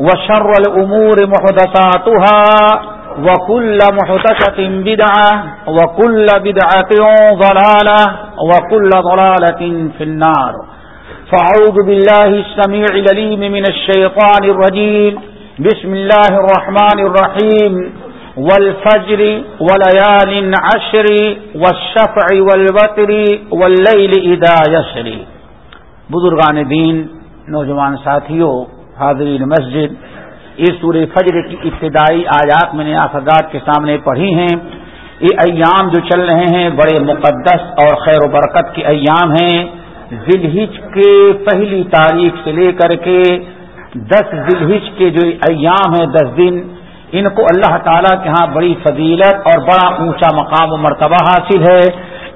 وشر الأمور محدثاتها وكل محدثة بدعة وكل بدعة ضلالة وكل ضلالة في النار. فأعوذ بالله السميع لليم من الشيطان الرجيم. بسم الله الرحمن الرحيم. والفجر وليال عشر والشفع والوتر والليل إذا يسري بزرگان دین، نوجوان ساتھیوں حاضرین مسجد اس سورہ فجر کی ابتدائی آیات میں نے آفداد کے سامنے پڑھی ہیں۔ یہ ایام جو چل رہے ہیں، بڑے مقدس اور خیر و برکت کے ایام ہیں۔ ذلحج کے پہلی تاریخ سے لے کر کے دس ذلحج کے جو ایام ہیں، دس دن، ان کو اللہ تعالیٰ کے ہاں بڑی فضیلت اور بڑا اونچا مقام و مرتبہ حاصل ہے۔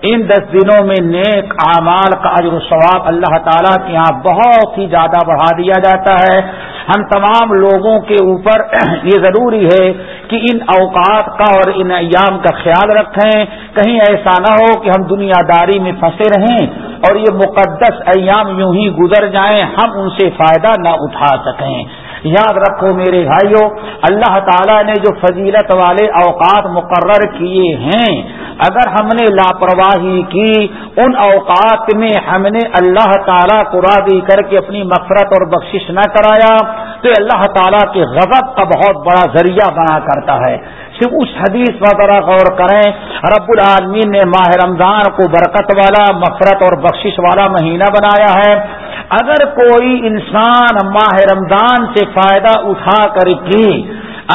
ان دس دنوں میں نیک اعمال کا اجر و ثواب اللہ تعالیٰ کے یہاں بہت ہی زیادہ بڑھا دیا جاتا ہے۔ ہم تمام لوگوں کے اوپر یہ ضروری ہے کہ ان اوقات کا اور ان ایام کا خیال رکھیں۔ کہیں ایسا نہ ہو کہ ہم دنیا داری میں پھنسے رہیں اور یہ مقدس ایام یوں ہی گزر جائیں۔ ہم ان سے فائدہ نہ اٹھا سکیں۔ یاد رکھو میرے بھائیوں اللہ تعالیٰ نے جو فضیلت والے اوقات مقرر کیے ہیں، اگر ہم نے لاپرواہی کی، ان اوقات میں ہم نے اللہ تعالیٰ کو راضی کر کے اپنی مفرت اور بخشش نہ کرایا، تو اللہ تعالیٰ کے غضب کا بہت بڑا ذریعہ بنا کرتا ہے۔ صرف اس حدیث پر ذرا غور کریں، رب العالمین نے ماہ رمضان کو برکت والا مفرت اور بخشش والا مہینہ بنایا ہے۔ اگر کوئی انسان ماہ رمضان سے فائدہ اٹھا کر کے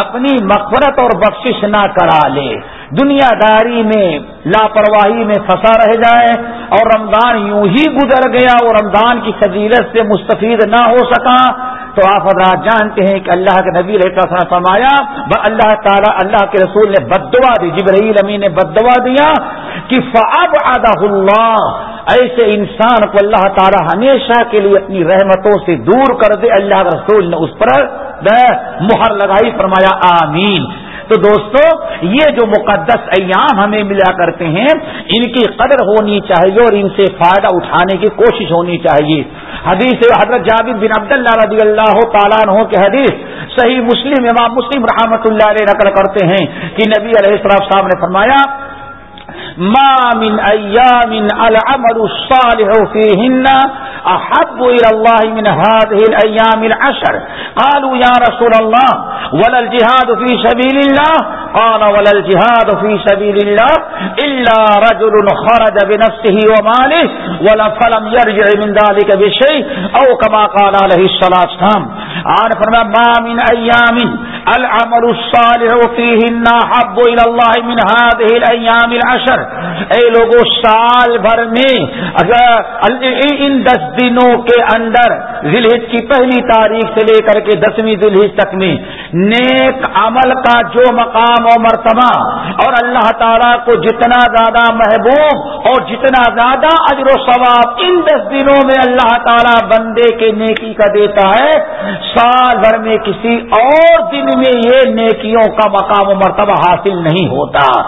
اپنی مغفرت اور بخشش نہ کرا لے، دنیا داری میں، لاپرواہی میں پھنسا رہ جائے اور رمضان یوں ہی گزر گیا اور رمضان کی فضیلت سے مستفید نہ ہو سکا تو آپ حضرات جانتے ہیں کہ اللہ کے نبی علیہ فرمایا اللہ تعالیٰ اللہ کے رسول نے بد دعا دی، جبرائیل امی نے بد دعا دیا کہ فعب ادا اللہ ایسے انسان کو اللہ تعالیٰ ہمیشہ کے لیے اپنی رحمتوں سے دور کر دے، اللہ کے رسول نے اس پر مہر لگائی، فرمایا آمین۔ تو دوستو، یہ جو مقدس ایام ہمیں ملا کرتے ہیں، ان کی قدر ہونی چاہیے اور ان سے فائدہ اٹھانے کی کوشش ہونی چاہیے۔ حدیث حضرت جابر بن عبد اللہ رضی اللہ تعالیٰ عنہ کے حدیث صحیح مسلم، امام مسلم رحمۃ اللہ علیہ نقل کرتے ہیں کہ نبی علیہ السلام صاحب نے فرمایا، ما من ايام العمل الصالح فيهن احب الى الله من هذه الايام العشر. قالوا يا رسول الله، ولا الجهاد في سبيل الله؟ قال، ولا الجهاد في سبيل الله الا رجل خرج بنفسه وماله ولا فلم يرجع من ذلك بشيء او كما قال عليه الصلاه والسلام. عن فرما ما من ايام العمل الصالح فيهن احب الى الله من هذه الايام العشر. اے لوگوں سال بھر میں ان دس دنوں کے اندر ذلحج کی پہلی تاریخ سے لے کر کے دسویں ذلحج تک میں نیک عمل کا جو مقام و مرتبہ اور اللہ تعالیٰ کو جتنا زیادہ محبوب اور جتنا زیادہ اجر و ثواب ان دس دنوں میں اللہ تعالیٰ بندے کے نیکی کا دیتا ہے، سال بھر میں کسی اور دن میں یہ نیکیوں کا مقام و مرتبہ حاصل نہیں ہوتا۔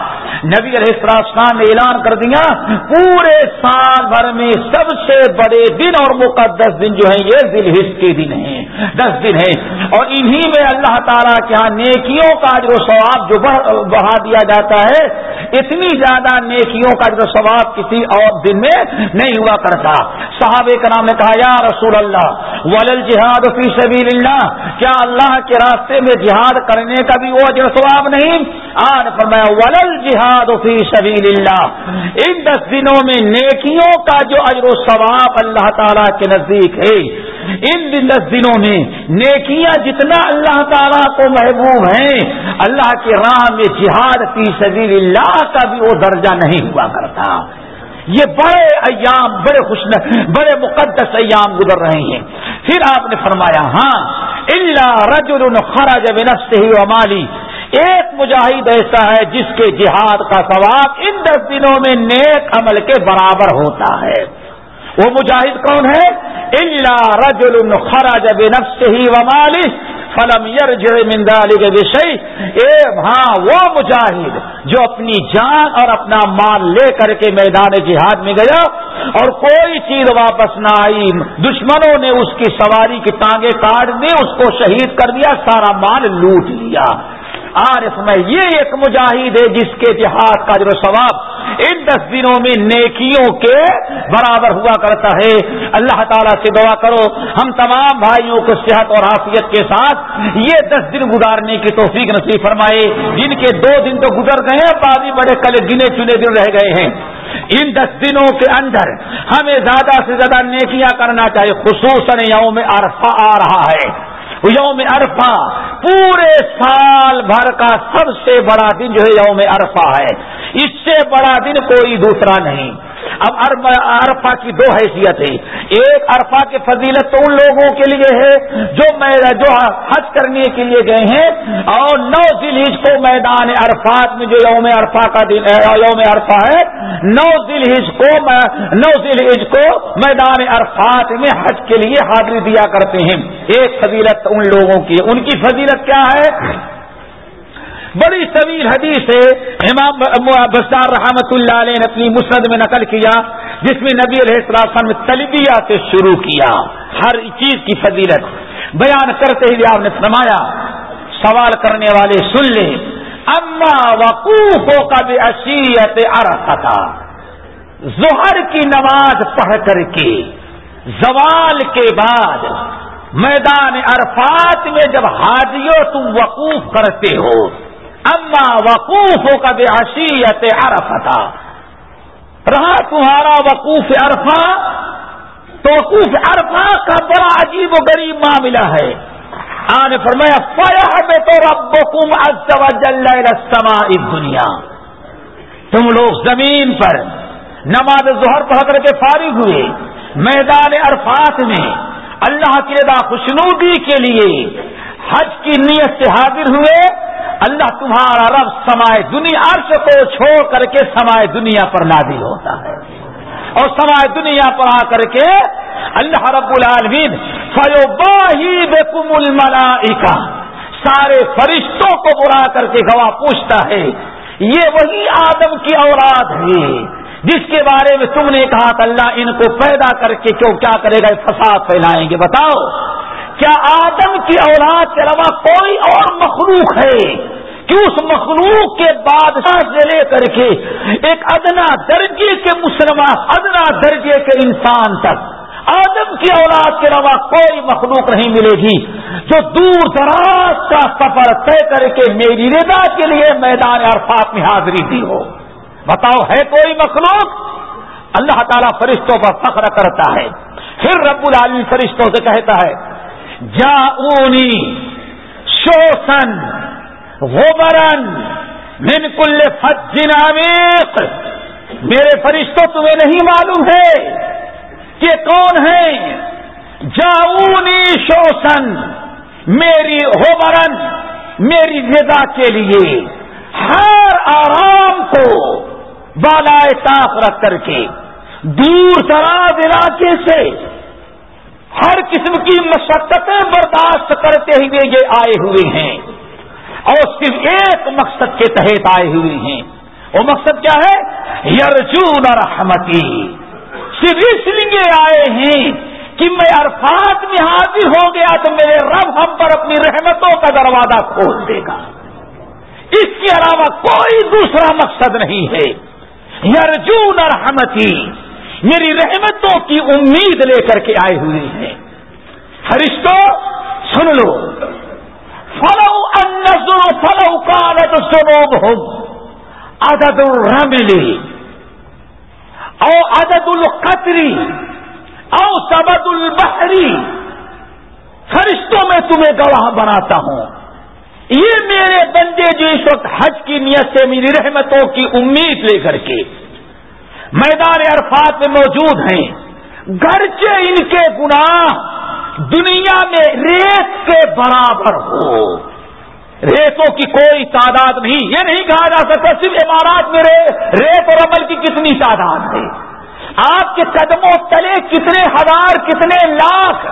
نبی علیہ السلام نے اعلان کر دیا، پورے سال بھر میں سب سے بڑے دن اور مقدس دن جو ہیں، یہ دل ہس کے دن ہیں۔ دس دن ہیں۔ اور انہی میں اللہ تعالیٰ کے یہاں نیکیوں کا جو ثواب جو بڑھا دیا جاتا ہے، اتنی زیادہ نیکیوں کا جو ثواب کسی اور دن میں نہیں ہوا کرتا۔ صحابہ کا نام نے کہا، یا رسول اللہ ولل جہاد فی سبیل اللہ کیا اللہ کے راستے میں جہاد کرنے کا بھی وہ اجر ثواب نہیں۔ آج فرمایا ولل جہاد فی سبیل اللہ ان دس دنوں میں نیکیوں کا جو اجر و ثواب اللہ تعالیٰ کے نزدیک ہے۔ ان دس دنوں میں نیکیاں جتنا اللہ تعالیٰ کو محبوب ہیں، اللہ کی راہ میں جہاد فی سبیل اللہ کا بھی وہ درجہ نہیں ہوا کرتا۔ یہ بڑے ایام، بڑے خوش، بڑے مقدس ایام گزر رہے ہیں۔ پھر آپ نے فرمایا ہاں اللہ رجل خرج بنفسه ہی مالی ایک مجاہد ایسا ہے جس کے جہاد کا ثواب ان دس دنوں میں نیک عمل کے برابر ہوتا ہے۔ وہ مجاہد کون ہے؟ اللہ رجل خراج بنفسه ہی مالی فلم یر اے ہاں وہ مجاہد جو اپنی جان اور اپنا مال لے کر کے میدان جہاد میں گیا اور کوئی چیز واپس نہ آئی، دشمنوں نے اس کی سواری کی ٹانگیں کاٹ دی، اس کو شہید کر دیا، سارا مال لوٹ لیا۔ عارف میں یہ ایک مجاہد ہے جس کے جہاد کا جو ثواب ان دس دنوں میں نیکیوں کے برابر ہوا کرتا ہے۔ اللہ تعالیٰ سے دعا کرو، ہم تمام بھائیوں کو صحت اور حافظت کے ساتھ یہ دس دن گزارنے کی توفیق نصیب فرمائے۔ جن کے دو دن تو گزر گئے ہیں باقی بڑے کل گنے چنے دن رہ گئے ہیں۔ ان دس دنوں کے اندر ہمیں زیادہ سے زیادہ نیکیاں کرنا چاہیے، خصوصاً یوم عرفہ آ رہا ہے۔ یوم عرفہ، پورے سال بھر کا سب سے بڑا دن جو ہے یوم عرفہ ہے۔ اس سے بڑا دن کوئی دوسرا نہیں۔ اب ارفا کی دو حیثیت ہے ایک ارفا کی فضیلت تو ان لوگوں کے لیے ہے جو جو حج کرنے کے لیے گئے ہیں، اور نو ذیل کو میدان عرفات میں جو یوم عرفا کا دن یوم عرفا ہے، نو ذیل کو نو ذیل کو میدان عرفات میں حج کے لیے حاضری دیا کرتے ہیں۔ ایک فضیلت ان لوگوں کی ان کی فضیلت کیا ہے؟ بڑی طویل حدیث ہے۔ امام بسار رحمت اللہ علیہ نے اپنی مسرد میں نقل کیا، جس میں نبی علیہ السلام نے طلبیہ سے شروع کیا۔ ہر چیز کی فضیلت۔ بیان کرتے ہی آپ نے فرمایا، سوال کرنے والے سن لیں۔ اما وقوف کا بھی اشیت ارحتا ظہر کی نماز پڑھ کر کے، زوال کے بعد میدان عرفات میں جب حاجیوں تم وقوف کرتے ہو اما وقوف ہو کا بے حشیت عرفتا رہا تمہارا وقوف عرفہ؟ تو وقوف عرفہ کا بڑا عجیب و غریب معاملہ ہے۔ آنے فرمایا فیا بے تو رب کم ازما دنیا تم لوگ زمین پر نماز ظہر پڑھ کر کے فارغ ہوئے۔ میدان عرفات میں اللہ کی ادا خوشنودی کے لیے حج کی نیت سے حاضر ہوئے، اللہ تمہارا رب سمائے دنیا عرش کو چھوڑ کر کے سمائے دنیا پر نازل ہوتا ہے۔ اور سمائے دنیا پر آ کر کے اللہ رب العالمین فیوبا ہی بے کم سارے فرشتوں کو برا کر کے گواہ پوچھتا ہے، یہ وہی آدم کی اولاد ہے جس کے بارے میں تم نے کہا کہ اللہ ان کو پیدا کر کے کیوں کیا کرے گا، فساد پھیلائیں گے، بتاؤ۔ کیا آدم کی اولاد کے علاوہ کوئی اور مخلوق ہے کہ اس مخلوق کے بادشاہ سے لے کر کے ایک ادنا درجے کے مسلمان ادنا درجے کے انسان تک آدم کی اولاد کے علاوہ کوئی مخلوق نہیں ملے گی جو دور دراز کا سفر طے کر کے میری رضا کے لیے میدان عرفات میں حاضری دی ہو۔ بتاؤ، ہے کوئی مخلوق؟ اللہ تعالیٰ فرشتوں پر فخر کرتا ہے۔ پھر رب العالمین فرشتوں سے کہتا ہے جاؤنی شوسن غبرن من کل فجن عمیق۔ میرے فرشتوں، تمہیں نہیں معلوم ہے کہ کون ہے جاؤنی شوسن میری ہوبرن میری غذا کے لیے۔ ہر آرام کو بالائے طاق رکھ کر کے، دور دراز علاقے سے ہر قسم کی مشقتیں برداشت کرتے ہوئے یہ آئے ہوئے ہیں اور صرف ایک مقصد کے تحت آئے ہوئے ہیں۔ وہ مقصد کیا ہے؟ یرجون رحمتی۔ صرف اس لیے آئے ہیں کہ میں عرفات میں حاضر ہو گیا تو میرے رب ہم پر اپنی رحمتوں کا دروازہ کھول دے گا۔ اس کے علاوہ کوئی دوسرا مقصد نہیں ہے۔ یرجون رحمتی۔ میری رحمتوں کی امید لے کر کے آئے ہوئے ہیں۔ فرشتوں سن لو۔ فلو ان فلو کالت سنوب ہو عدد الرملی او عدد القطری او سبد البحری فرشتوں، میں تمہیں گواہ بناتا ہوں۔ یہ میرے بندے جو اس وقت حج کی نیت سے میری رحمتوں کی امید لے کر کے میدان عرفات میں موجود ہیں۔ گرچہ ان کے گناہ دنیا میں ریت کے برابر ہو۔ ریتوں کی کوئی تعداد نہیں۔ یہ نہیں کہا جا سکتا صرف عمارات میں ریت اور عمل کی کتنی تعداد ہے۔ آپ کے قدموں تلے کتنے ہزار، کتنے لاکھ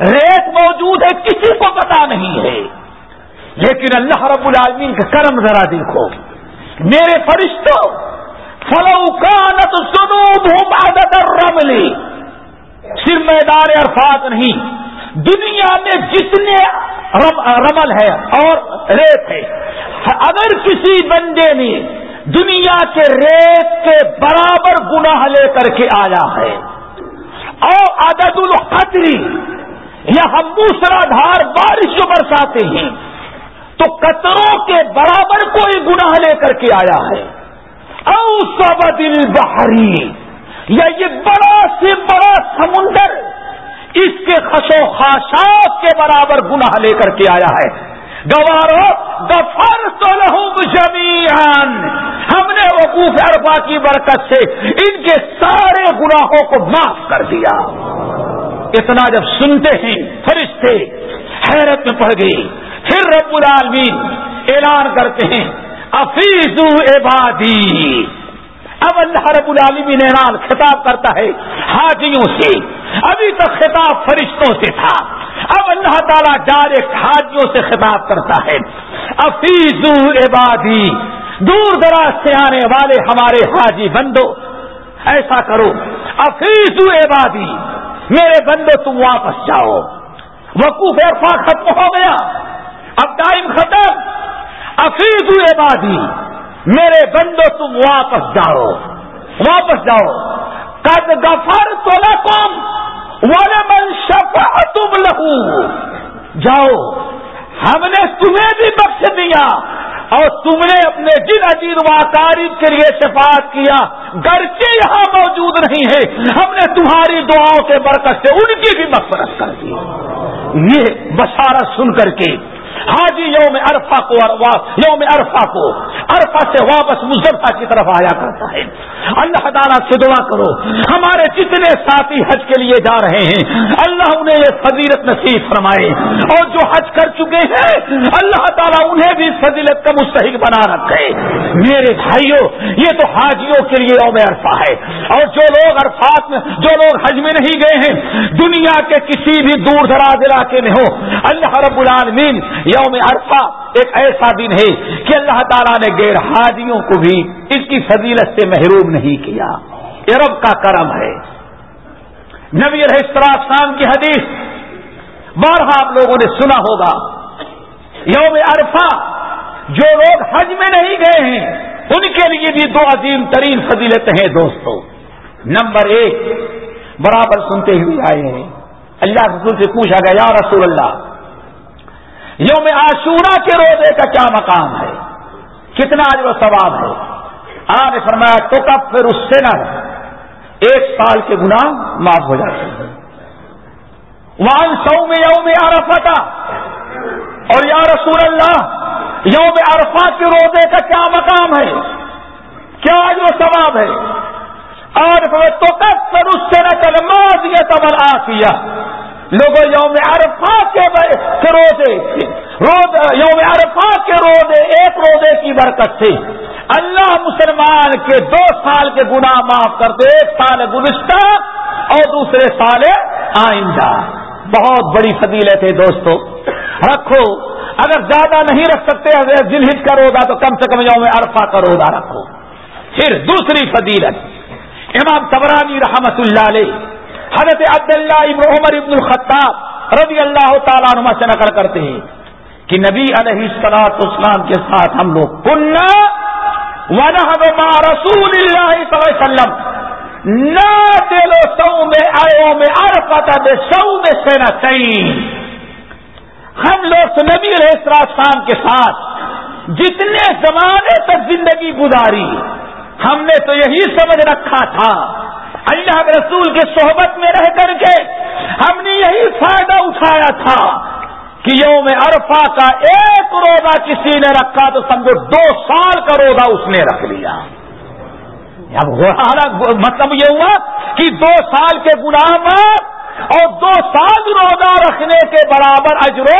ریت موجود ہے، کسی کو پتا نہیں ہے۔ لیکن اللہ رب العالمین کا کرم ذرا دیکھو۔ میرے فرشتوں فلوکانت سنوب ہوں عادت رملی صرف میدان عرفات نہیں۔ دنیا میں جتنے رمل ہے اور ریت ہے، اگر کسی بندے نے دنیا کے ریت کے برابر گناہ لے کر کے آیا ہے، اور عدد القطری یا ہم دوسرا دھار بارش جو برساتے ہیں، تو قطروں کے برابر کوئی گناہ لے کر کے آیا ہے۔ او سبد البحری یا یہ بڑا سے بڑا سمندر اس کے خشو خاشاک کے برابر گناہ لے کر کے آیا ہے۔ گوارو گفر تو لہم جمیان ہم نے وقوف اربا کی برکت سے ان کے سارے گناہوں کو معاف کر دیا۔ اتنا جب سنتے ہیں، فرشتے حیرت میں پڑ گئی پھر رب العالمین اعلان کرتے ہیں افیز عبادی۔ اب اللہ رب العالمین اعلان خطاب کرتا ہے حاجیوں سے۔ ابھی تک خطاب فرشتوں سے تھا۔ اب اللہ تعالیٰ ڈائریکٹ حاجیوں سے خطاب کرتا ہے۔ افیز عبادی۔ دور دراز سے آنے والے ہمارے حاجی بندو، ایسا کرو۔ افیز عبادی۔ میرے بندو، تم واپس جاؤ۔ وقوف عرفہ ختم ہو گیا۔ اب ٹائم ختم۔ افیز عبادی میرے بندو، تم واپس جاؤ۔ واپس جاؤ۔ قد گفر تو لکم ولمن شفا تم لہو جاؤ۔ ہم نے تمہیں بھی بخش دیا اور تم نے اپنے جن عجیب واقارب کے لیے شفاعت کیا۔ گرچہ یہاں موجود نہیں ہے، ہم نے تمہاری دعاؤں کے برکت سے ان کی بھی مفرت کر دی۔ یہ بشارت سن کر کے حاجی یوم عرفہ کو یوم عرفہ کو۔ عرفہ سے واپس مزرفہ کی طرف آیا کرتا ہے۔ اللہ تعالیٰ سے دعا کرو۔ ہمارے جتنے ساتھی حج کے لیے جا رہے ہیں، اللہ انہیں یہ فضیلت نصیب فرمائے۔ اور جو حج کر چکے ہیں، اللہ تعالیٰ انہیں بھی فضیلت کا مستحق بنا رکھے۔ میرے بھائیوں یہ تو حاجیوں کے لیے یوم عرفہ ہے۔ اور جو لوگ عرفات میں جو لوگ حج میں نہیں گئے ہیں، دنیا کے کسی بھی دور دراز علاقے میں ہو اللہ رب العالمین، یوم عرفہ ایک ایسا دن ہے کہ اللہ تعالیٰ نے غیر حاجیوں کو بھی اس کی فضیلت سے محروم نہیں کیا۔ عرب کا کرم ہے۔ نبی شام کی حدیث بارہ آپ لوگوں نے سنا ہوگا۔ یوم عرفہ، جو لوگ حج میں نہیں گئے ہیں، ان کے لیے بھی دو عظیم ترین فضیلت ہیں دوستوں نمبر ایک، برابر سنتے ہوئے آئے ہیں۔ اللہ رسول سے پوچھا گیا، یا رسول اللہ یوم عاشورہ کے روزے کا کیا مقام ہے؟ کتنا آج وہ ثواب ہے؟ آپ نے فرمایا تو کب پھر اس سے نہ ایک سال کے گناہ معاف ہو جاتے ہیں۔ وہاں سو میں یوم عرفہ تھا اور یا رسول اللہ، یوم عرفہ کے روزے کا کیا مقام ہے؟ کیا آج وہ ثواب ہے؟ اور تو کب پھر اس سے نہ کل ماض یہ تمر لوگوں یوم عرفہ کے روزے، روز یوم عرفہ کے روزے، ایک روزے کی برکت تھی۔ اللہ مسلمان کے دو سال کے گناہ معاف کرتے ایک سال گزشتہ اور دوسرے سال آئندہ۔ بہت بڑی فضیلت ہے دوستو۔ رکھو، اگر زیادہ نہیں رکھ سکتے دل ہٹ کا روزہ، تو کم سے کم یوم عرفہ کا روزہ رکھو۔ پھر دوسری فضیلت۔ امام تبرانی رحمت اللہ علیہ حضرت عبداللہ ابن عمر ابن الخطاب رضی اللہ تعالیٰ عنہ سے نقل کرتے ہیں کہ نبی علیہ السلاط اسلام کے ساتھ ہم لوگ کنہ رسول اللہ صلی اللہ علیہ وسلم نہ دلو سو میں آئے میں ارفتا دے سو میں سینا چاہیے ہم لوگ تو نبی علیہ السلام کے ساتھ جتنے زمانے تک زندگی گزاری، ہم نے تو یہی سمجھ رکھا تھا اللہ کے رسول کے صحبت میں رہ کر کے ہم نے یہی فائدہ اٹھایا تھا کہ یوم عرفہ کا ایک روزہ کسی نے رکھا تو سمجھو دو سال کا روزہ اس نے رکھ لیا۔ اب مطلب یہ ہوا کہ دو سال کے گلام اور دو سال روزہ رکھنے کے برابر اجرو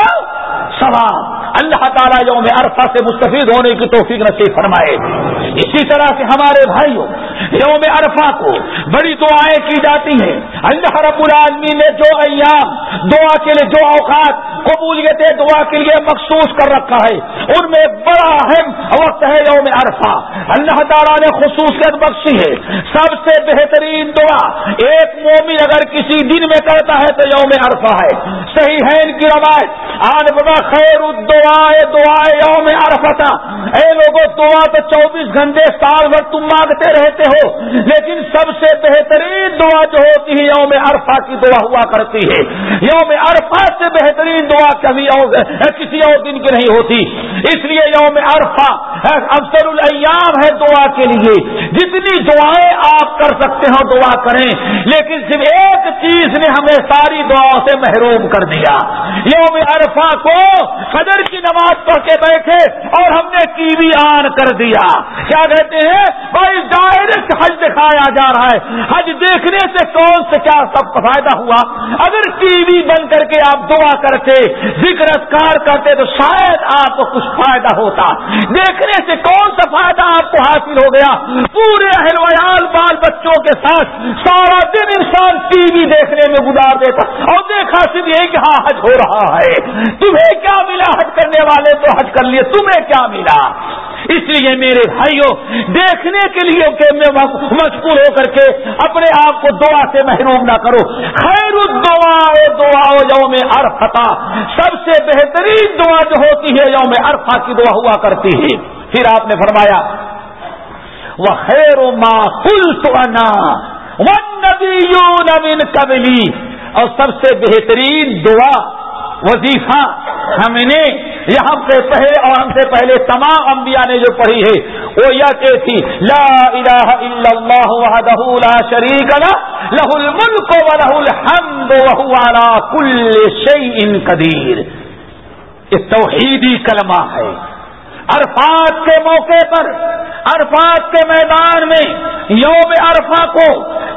سواب اللہ تعالیٰ یوم عرفہ سے مستفید ہونے کی توفیق نصیب فرمائے۔ اسی طرح سے ہمارے بھائیوں یوم عرفہ کو بڑی دعائیں کی جاتی ہیں۔ اللہ رب العالمین نے جو ایام، دعا کے لیے جو اوقات قبولیت دعا کے لیے مخصوص کر رکھا ہے، ان میں بڑا اہم وقت ہے یوم عرفہ۔ اللہ تعالیٰ نے خصوصیت بخشی ہے۔ سب سے بہترین دعا، ایک مومن اگر کسی دن میں کرتا ہے تو یوم عرفہ ہے۔ صحیح ہے ان کی روایت۔ آج بڑا خیر دعائے دعائے یوم عرفہ اے لوگوں دعا تو چوبیس گھنٹے سال بھر تم مانگتے رہتے ہو لیکن سب سے بہترین دعا جو ہوتی ہے، یوم عرفہ کی دعا ہوا کرتی ہے۔ یوم عرفہ سے بہترین دعا کبھی کسی اور دن کی نہیں ہوتی۔ اس لیے یوم عرفہ افسر الایام ہے دعا کے لیے۔ جتنی دعائیں آپ کر سکتے ہو، دعا کریں۔ لیکن صرف ایک چیز نے ہمیں ساری دعاؤں سے محروم کر دیا۔ یوم عرفہ کو فجر کی نماز پڑھ کے بیٹھے اور ہم نے ٹی وی آن کر دیا۔ کیا کہتے ہیں؟ بھائی ڈائریکٹ حج دکھایا جا رہا ہے۔ حج دیکھنے سے کون سے کیا سب فائدہ ہوا؟ اگر ٹی وی بند کر کے آپ دعا کرتے، ذکر اسکار کرتے، تو شاید آپ کو کچھ فائدہ ہوتا۔ دیکھنے سے کون سا فائدہ آپ کو حاصل ہو گیا؟ پورے اہل ویال بال بچوں کے ساتھ سارا دن انسان ٹی وی دیکھنے میں گزار دیتا۔ اور دیکھا صرف یہ کہ ہاں حج ہو رہا ہے۔ تمہیں کیا ملا حج کرنے والے؟ تو حج کر لیے، تمہیں کیا ملا؟ اس لیے میرے بھائیوں، دیکھنے کے لیے کہ میں مجبور ہو کر کے اپنے آپ کو دعا سے محروم نہ کرو۔ خیر دعا دعا یوم ارفتا سب سے بہترین دعا جو ہوتی ہے، یوم ارفا کی دعا ہوا کرتی ہے۔ پھر آپ نے فرمایا وہ خیر ما کل تو انا ون قبلی۔ اور سب سے بہترین دعا وظیفہ ہم نے یہاں سے پہلے اور ہم سے پہلے تمام انبیاء نے جو پڑھی ہے، وہ یہ کہ تھی، لا الہ الا اللہ وحدہ لا شریک لہ لہ الملک و لہ الحمد وہو علا کل شیء قدیر۔ یہ توحیدی کلمہ ہے۔ عرفات کے موقع پر، عرفات کے میدان میں، یوم عرفہ کو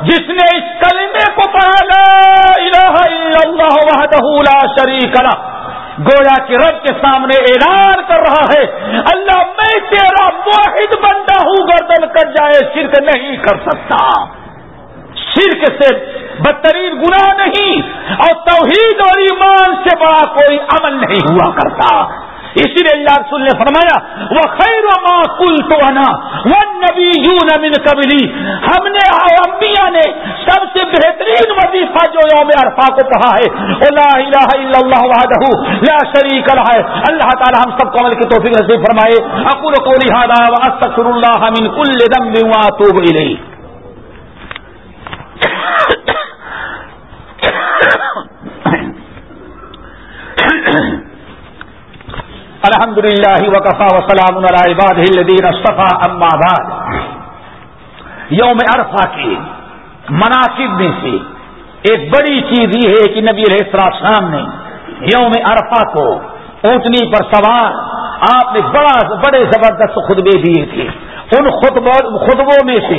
جس نے اس کلمے کو پڑھا، لا الہ الا اللہ وحدہ لا شریک لا گویا کے رب کے سامنے اعلان کر رہا ہے، اللہ میں تیرا واحد بندہ ہوں، گردن کر جائے، شرک نہیں کر سکتا۔ شرک سے بدترین گناہ نہیں، اور توحید اور ایمان سے بڑا کوئی عمل نہیں ہوا کرتا۔ اسی لیے اللہ رسول نے فرمایا، وہ خیر ما کل تو انا وہ نبی یوں نمین قبلی. ہم نے امبیا نے سب سے بہترین وظیفہ جو یوم عرفا کو کہا ہے لا الہ الا اللہ وحدہ لا شریک لہ اللہ تعالی ہم سب کو عمل کی توفیق نصیب فرمائے۔ اقول قولی هذا واستغفر الله من كل ذنب واتوب الیہ۔ الحمد للہ وقفا وسلام الدین صفا اما بعد. یوم عرفہ کے مناسب میں سے ایک بڑی چیز یہ ہے کہ نبی علیہ شام نے یوم عرفہ کو اونٹنی پر سوار آپ نے بڑا بڑے زبردست خطبے دیے تھے۔ ان خطبوں میں سے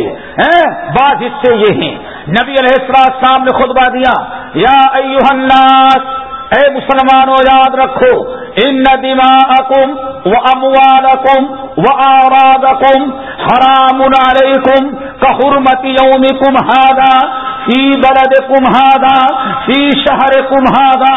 بعض حصے یہ ہیں۔ نبی علیہ السلام نے خطبہ دیا، یا ایوہ الناس، اے مسلمانوں، یاد رکھو ان دماءکم و اموالکم و آرادکم حرام علیکم کحرمت یومکم هذا فی بلد کمہادا فی شہر کمہادا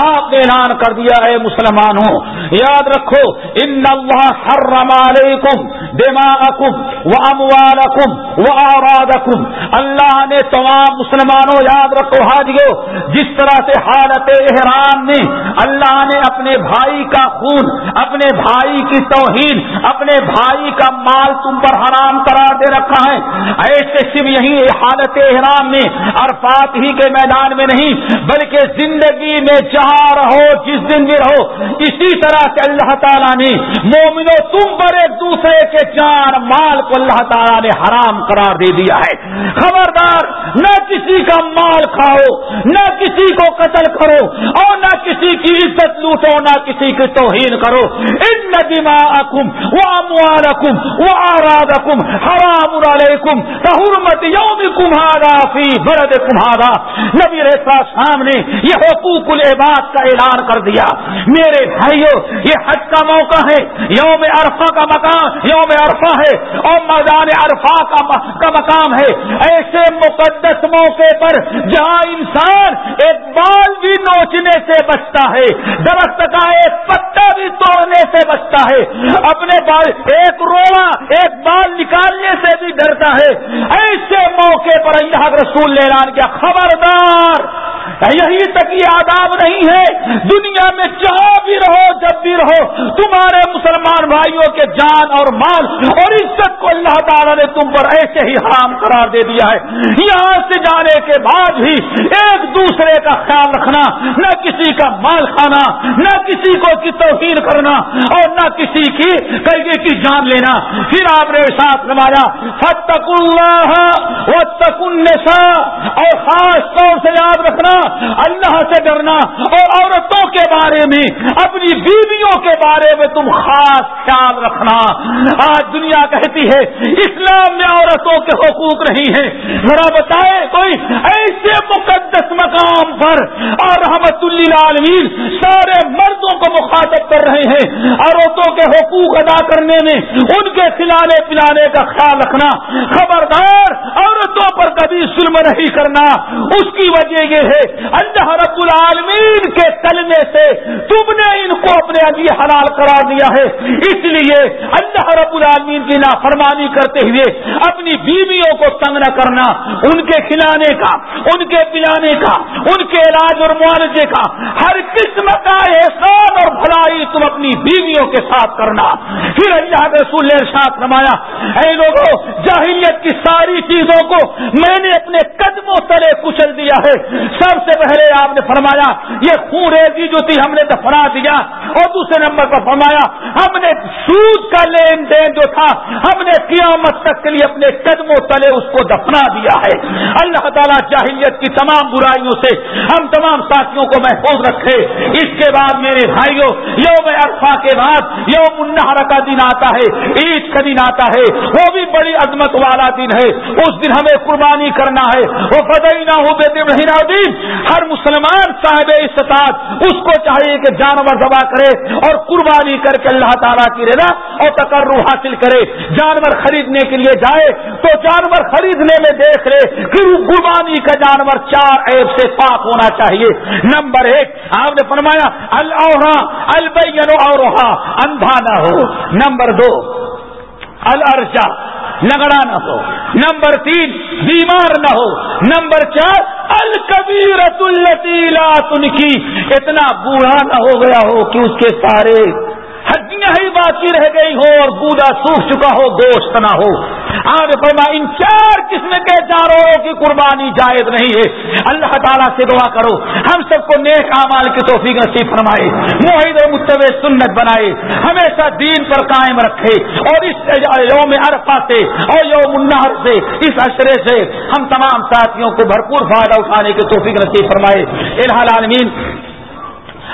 آپ نے اعلان کر دیا ہے مسلمانوں، یاد رکھو، ان اللہ حرم علیکم دماغکم و اموالکم و آرادکم اللہ نے تمام مسلمانوں، یاد رکھو حاجیو جس طرح سے حالت احرام میں اللہ نے اپنے بھائی کا خون، اپنے بھائی کی توہین، اپنے بھائی کا مال تم پر حرام قرار دے رکھا ہے۔ ایسے صرف یہی حالت احرام میں عرفات ہی کے میدان میں نہیں، بلکہ زندگی میں جہاں رہو، جس دن بھی رہو، اسی طرح سے اللہ تعالیٰ نے، مومنو تم پر ایک دوسرے کے جان، مال کو اللہ تعالیٰ نے حرام قرار دے دیا ہے۔ خبردار، نہ کسی کا مال کھاؤ، نہ کسی کو قتل کرو، اور نہ کسی کی عزت لوٹو، نہ کسی کی توہین کرو۔ ان ندیما کم وہ اموالکم وہ آرادکم حرام علیکم حرمت یوم کمہارا فی برد کمہارا، نبی ریسا سامنے یہ حقوق العباد کا اعلان کر دیا۔ میرے بھائیوں یہ حج کا موقع ہے، یوم عرفہ کا مقام، یوم عرفہ ہے، اور میدان عرفہ کا مقام ہے۔ ایسے مقدس موقع پر جہاں انسان ایک بال بھی نوچنے سے بچتا ہے، درخت کا ایک پتا بھی توڑنے سے بچتا ہے، اپنے بال ایک روڑا، ایک بال نکالنے سے بھی ڈرتا ہے۔ ایسے موقع پر اللہ رسول نے اعلان کیا خبردار یہی تک یہ آداب نہیں ہے۔ دنیا میں جہاں بھی رہو، جب بھی رہو، تمہارے مسلمان بھائیوں کے جان اور مال اور عزت کو اللہ تعالیٰ نے تم پر ایسے ہی حرام قرار دے دیا ہے۔ یہاں سے جانے کے بعد بھی ایک دوسرے کا خیال رکھنا، نہ کسی کا مال کھانا، نہ کسی کو کی توہین کرنا اور نہ کسی کی کرگے کی جان لینا۔ پھر آپ نے ساتھ نمایا فتق اللہ اور خاص طور سے یاد رکھنا، اللہ سے ڈرنا اور عورتوں کے بارے میں، اپنی بیویوں کے بارے میں تم خاص خیال رکھنا۔ آج دنیا کہتی ہے، اسلام میں عورتوں کے حقوق نہیں ہے ذرا بتائے کوئی ایسے مقدس مقام پر، اور رحمت اللہ عالمین سارے مردوں کو مخاطب کر رہے ہیں۔ عورتوں کے حقوق ادا کرنے میں، ان کے کھلانے پلانے کا خیال رکھنا۔ خبردار، عورتوں پر کبھی ظلم نہیں کرنا۔ اس کی وجہ یہ ہے، اللہ رب العالمین کے کلمے سے تم نے ان کو اپنے ابھی حلال قرار دیا ہے۔ اس لیے اللہ رب العالمین کی نافرمانی کرتے ہوئے اپنی بیویوں کو تنگ نہ کرنا، ان کے کھلانے کا، ان کے پلانے کا، ان کے علاج اور معالجے کا۔ ہر قسم کا احسان اور بھلائی تم اپنی بیویوں کے ساتھ کرنا۔ پھر اللہ رسول نے ساتھ نمایا اے لوگوں جاہلیت کی ساری چیزوں کو میں نے اپنے قدموں تلے کچل دیا ہے۔ سب سے پہلے آپ نے فرمایا، یہ خون ریزی جو تھی ہم نے دفنا دیا۔ اور دوسرے نمبر پر فرمایا، ہم نے سود کا لین دین جو تھا، ہم نے قیامت تک کے لیے اپنے قدموں تلے اس کو دفنا دیا ہے۔ اللہ تعالیٰ جاہلیت کی تمام برائیوں سے ہم تمام ساتھیوں کو محفوظ رکھے۔ اس کے بعد میرے بھائیوں، یوم عرفہ کے بعد یوم النہر کا دن آتا ہے، عید کا دن آتا ہے۔ وہ بھی بڑی عظمت والا دن ہے۔ اس دن ہمیں قربانی کرنا ہے۔ وہ فدئی نہ ہو بے ہر مسلمان صاحب استطاعت اس کو چاہیے کہ جانور دبا کرے اور قربانی کر کے اللہ تعالیٰ کی رضا اور تقرر حاصل کرے۔ جانور خریدنے کے لیے جائے تو جانور خریدنے میں دیکھ لے کہ قربانی کا جانور چار ایپ سے پاک ہونا چاہیے۔ نمبر ایک، آپ نے فرمایا الحا البین اوروہا اندھا نہ ہو۔ نمبر دو الرجا لگڑا نہ ہو۔ نمبر تین، بیمار نہ ہو۔ نمبر چار الکبیرت التیلا تن کی اتنا بوڑھا نہ ہو گیا ہو کہ اس کے سارے ہڈیاں ہی باقی رہ گئی ہو اور بوڑھا سوکھ چکا ہو، گوشت نہ ہو۔ آج فرما ان چار قسم کے جانوروں کی قربانی جائز نہیں ہے۔ اللہ تعالیٰ سے دعا کرو۔ ہم سب کو نیک امال کی توفیق نصیب فرمائے۔ معاہد و متو سنت بنائے۔ ہمیشہ دین پر قائم رکھے۔ اور اس یوم عرفہ سے اور یوم النہر سے، اس اشرے سے ہم تمام ساتھیوں کو بھرپور فائدہ اٹھانے کی توفیق نصیب فرمائے۔ الحال عالمین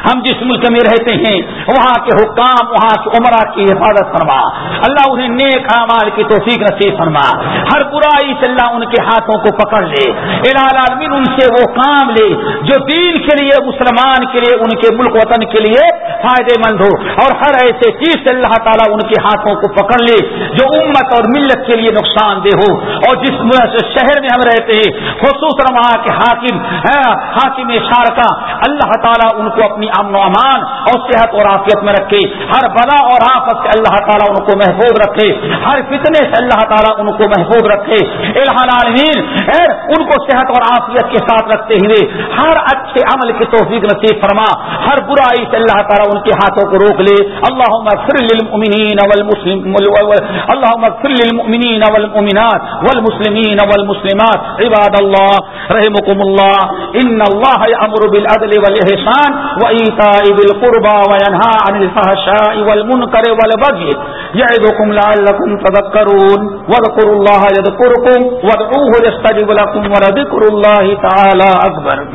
ہم جس ملک میں رہتے ہیں، وہاں کے حکام، وہاں کے عمرہ کی حفاظت فرما۔ اللہ انہیں نیک اعمال کی توفیق نصیب فرما۔ ہر برائی سے اللہ ان کے ہاتھوں کو پکڑ لے۔ العالمین ان سے وہ کام لے جو دین کے لیے، مسلمان کے لیے، ان کے ملک وطن کے لیے فائدے مند ہو۔ اور ہر ایسے چیز سے اللہ تعالیٰ ان کے ہاتھوں کو پکڑ لے جو امت اور ملت کے لیے نقصان دہ ہو۔ اور جس شہر میں ہم رہتے ہیں، خصوصاً وہاں کے حاکم ہاں، حاکم شارکا اللہ تعالیٰ ان کو اپنی امن و امان اور صحت اور عافیت میں رکھے۔ ہر بلا اور آفت سے اللہ تعالیٰ ان کو محفوظ رکھے۔ ہر فتنے سے اللہ تعالیٰ ان کو محفوظ رکھے۔ ان کو صحت اور عافیت کے ساتھ رکھتے ہوئے ہر اچھے عمل کی توفیق نصیب فرما۔ ہر برائی سے اللہ تعالیٰ ان کے ہاتھوں کو روک لے۔ اللہ للمؤمنین والمسلم اللهم اغفر للمؤمنین والمؤمنات والمسلمین والمسلمات۔ عباد اللہ رحمكم اللہ، ان اللہ امر بالعدل والاحسان وإيتاء بالقربى وينهى عن الفحشاء والمنكر والبغي يعظكم لعلكم تذكرون واذكروا الله يذكركم وادعوه يستجب لكم ولذكر الله تعالى أكبر